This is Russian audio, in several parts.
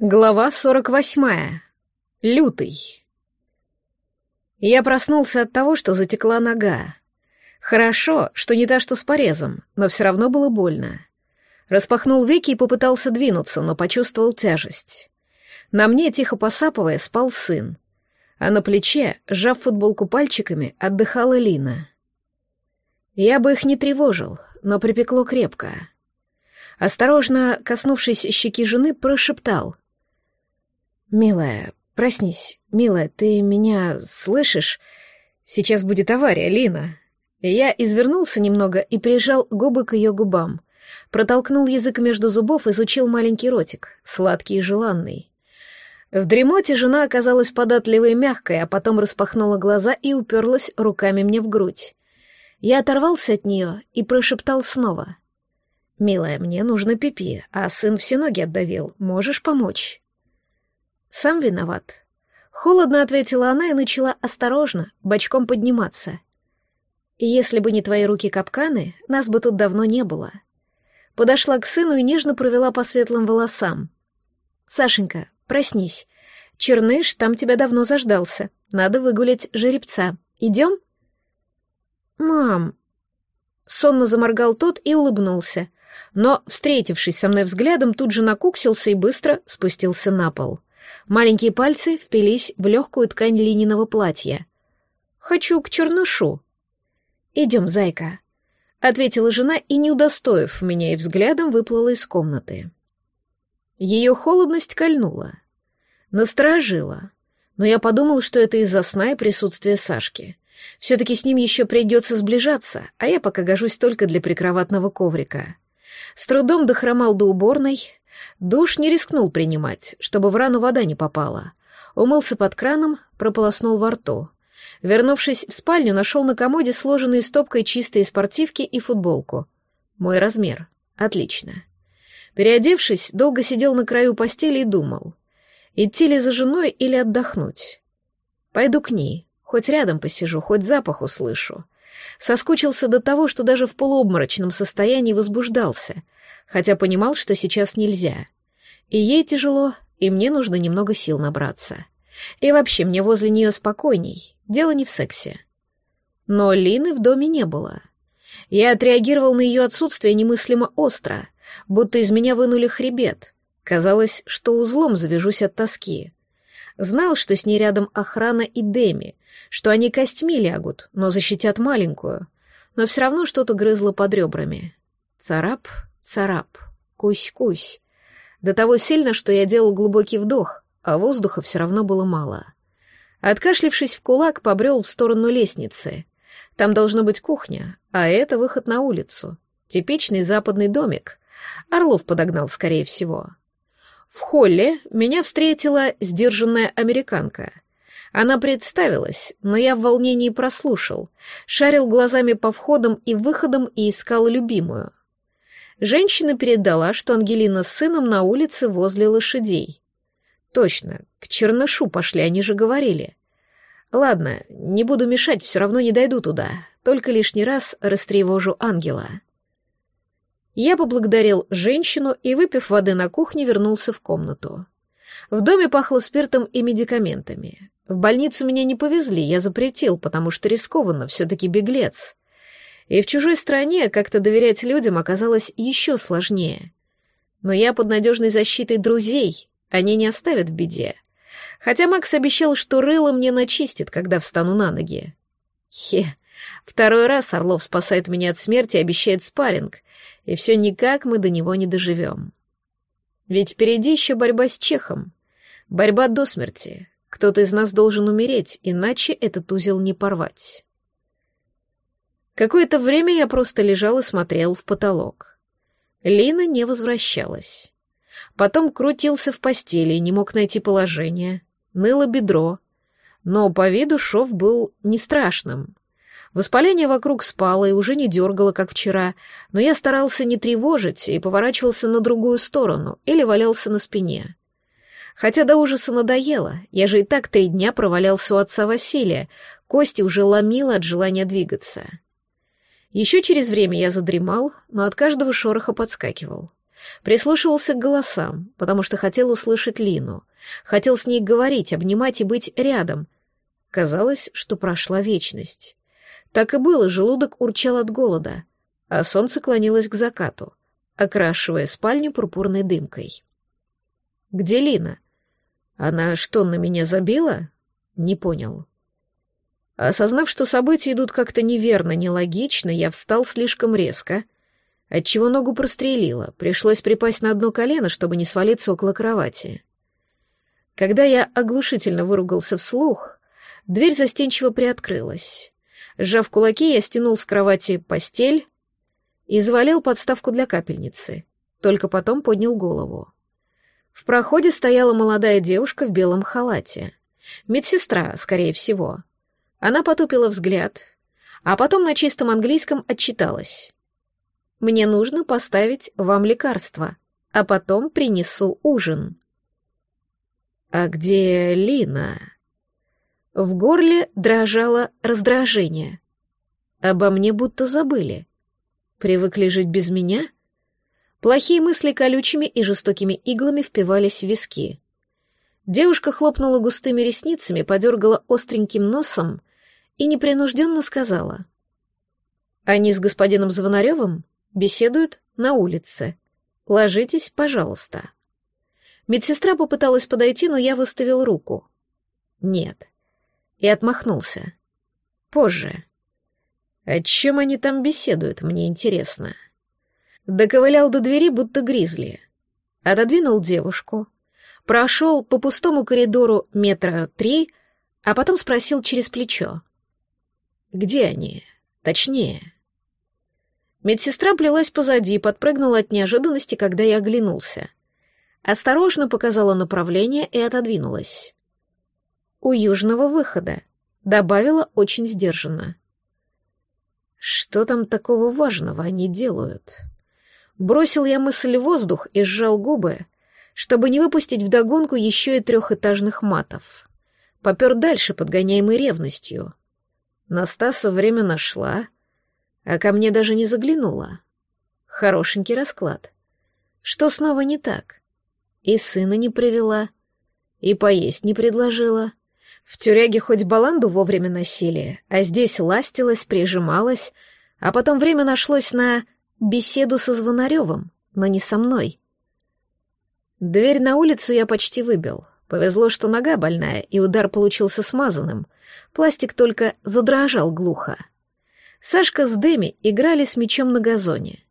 Глава сорок восьмая. Лютый. Я проснулся от того, что затекла нога. Хорошо, что не та, что с порезом, но все равно было больно. Распахнул веки и попытался двинуться, но почувствовал тяжесть. На мне, тихо посапывая, спал сын, а на плече, сжав футболку пальчиками, отдыхала Лина. Я бы их не тревожил, но припекло крепко. Осторожно коснувшись щеки жены, прошептал — «Милая, проснись. Милая, ты меня слышишь? Сейчас будет авария, Лина». Я извернулся немного и прижал губы к ее губам. Протолкнул язык между зубов, изучил маленький ротик, сладкий и желанный. В дремоте жена оказалась податливой и мягкой, а потом распахнула глаза и уперлась руками мне в грудь. Я оторвался от нее и прошептал снова. «Милая, мне нужно пипи, а сын все ноги отдавил. Можешь помочь?» Сам виноват. Холодно ответила она и начала осторожно, бочком подниматься. Если бы не твои руки-капканы, нас бы тут давно не было. Подошла к сыну и нежно провела по светлым волосам. «Сашенька, проснись. Черныш там тебя давно заждался. Надо выгулять жеребца. Идем?» «Мам...» Сонно заморгал тот и улыбнулся, но, встретившись со мной взглядом, тут же накуксился и быстро спустился на пол. Маленькие пальцы впились в легкую ткань лининого платья. «Хочу к чернышу». «Идем, зайка», — ответила жена и, не удостоив меня и взглядом, выплыла из комнаты. Ее холодность кольнула, насторожила, но я подумал, что это из-за сна и присутствия Сашки. Все-таки с ним еще придется сближаться, а я пока гожусь только для прикроватного коврика. С трудом дохромал до уборной, Душ не рискнул принимать, чтобы в рану вода не попала. Умылся под краном, прополоснул во рту. Вернувшись в спальню, нашел на комоде сложенные стопкой чистые спортивки и футболку. Мой размер. Отлично. Переодевшись, долго сидел на краю постели и думал. Идти ли за женой или отдохнуть? Пойду к ней. Хоть рядом посижу, хоть запах услышу. Соскучился до того, что даже в полуобморочном состоянии возбуждался — хотя понимал, что сейчас нельзя. И ей тяжело, и мне нужно немного сил набраться. И вообще, мне возле нее спокойней, дело не в сексе. Но Лины в доме не было. Я отреагировал на ее отсутствие немыслимо остро, будто из меня вынули хребет. Казалось, что узлом завяжусь от тоски. Знал, что с ней рядом охрана и Деми, что они костьми лягут, но защитят маленькую. Но все равно что-то грызло под ребрами. Царап, царап, кусь-кусь. До того сильно, что я делал глубокий вдох, а воздуха все равно было мало. Откашлившись в кулак, побрел в сторону лестницы. Там должна быть кухня, а это выход на улицу. Типичный западный домик. Орлов подогнал, скорее всего. В холле меня встретила сдержанная американка. Она представилась, но я в волнении прослушал, шарил глазами по входам и выходам и искал любимую. Женщина передала, что Ангелина с сыном на улице возле лошадей. Точно, к Чернышу пошли, они же говорили. Ладно, не буду мешать, все равно не дойду туда, только лишний раз растревожу ангела. Я поблагодарил женщину и, выпив воды на кухне, вернулся в комнату. В доме пахло спиртом и медикаментами. В больницу меня не повезли, я запретил, потому что рискованно, все-таки беглец. И в чужой стране как-то доверять людям оказалось еще сложнее. Но я под надежной защитой друзей, они не оставят в беде. Хотя Макс обещал, что рыло мне начистит, когда встану на ноги. Хе, второй раз Орлов спасает меня от смерти и обещает спарринг, и все никак мы до него не доживем. Ведь впереди еще борьба с Чехом. Борьба до смерти. Кто-то из нас должен умереть, иначе этот узел не порвать. Какое-то время я просто лежал и смотрел в потолок. Лина не возвращалась. Потом крутился в постели и не мог найти положение. Ныло бедро. Но по виду шов был не страшным. Воспаление вокруг спало и уже не дергало, как вчера, но я старался не тревожить и поворачивался на другую сторону или валялся на спине. Хотя до ужаса надоело, я же и так три дня провалялся у отца Василия, кости уже ломило от желания двигаться. Еще через время я задремал, но от каждого шороха подскакивал. Прислушивался к голосам, потому что хотел услышать Лину. Хотел с ней говорить, обнимать и быть рядом. Казалось, что прошла вечность. Так и было, желудок урчал от голода, а солнце клонилось к закату, окрашивая спальню пурпурной дымкой. «Где Лина? Она что, на меня забила?» Не понял. Осознав, что события идут как-то неверно, нелогично, я встал слишком резко, отчего ногу прострелило, пришлось припасть на одно колено, чтобы не свалиться около кровати. Когда я оглушительно выругался вслух, дверь застенчиво приоткрылась. Сжав кулаки, я стянул с кровати постель и завалил подставку для капельницы, только потом поднял голову. В проходе стояла молодая девушка в белом халате. Медсестра, скорее всего. Она потупила взгляд, а потом на чистом английском отчиталась. «Мне нужно поставить вам лекарство, а потом принесу ужин». «А где Лина?» В горле дрожало раздражение. Обо мне будто забыли. Привыкли жить без меня? Плохие мысли колючими и жестокими иглами впивались в виски. Девушка хлопнула густыми ресницами, подергала остреньким носом и непринужденно сказала. «Они с господином Звонаревым беседуют на улице. Ложитесь, пожалуйста». Медсестра попыталась подойти, но я выставил руку. «Нет». И отмахнулся. «Позже». О чем они там беседуют, мне интересно. Доковылял до двери, будто гризли. Отодвинул девушку. Прошел по пустому коридору метра три, а потом спросил через плечо. Где они? Точнее. Медсестра плелась позади и подпрыгнула от неожиданности, когда я оглянулся. Осторожно показала направление и отодвинулась. «У южного выхода», — добавила очень сдержанно. «Что там такого важного они делают?» Бросил я мысль в воздух и сжал губы, чтобы не выпустить вдогонку еще и трехэтажных матов. Попер дальше, подгоняемый ревностью. Настаса время нашла, а ко мне даже не заглянула. Хорошенький расклад. Что снова не так? И сына не привела, и поесть не предложила. В тюряге хоть баланду вовремя носили, а здесь ластилась, прижималась, а потом время нашлось на беседу со Звонаревым, но не со мной. Дверь на улицу я почти выбил. Повезло, что нога больная, и удар получился смазанным — Пластик только задрожал глухо. Сашка с Дэми играли с мячом на газоне.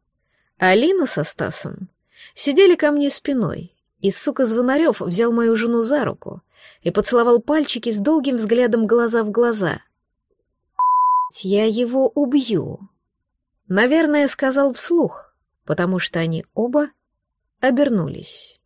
Алина со Стасом сидели ко мне спиной, и сука Звонарев взял мою жену за руку и поцеловал пальчики с долгим взглядом глаза в глаза. «Я его убью», — наверное, сказал вслух, потому что они оба обернулись.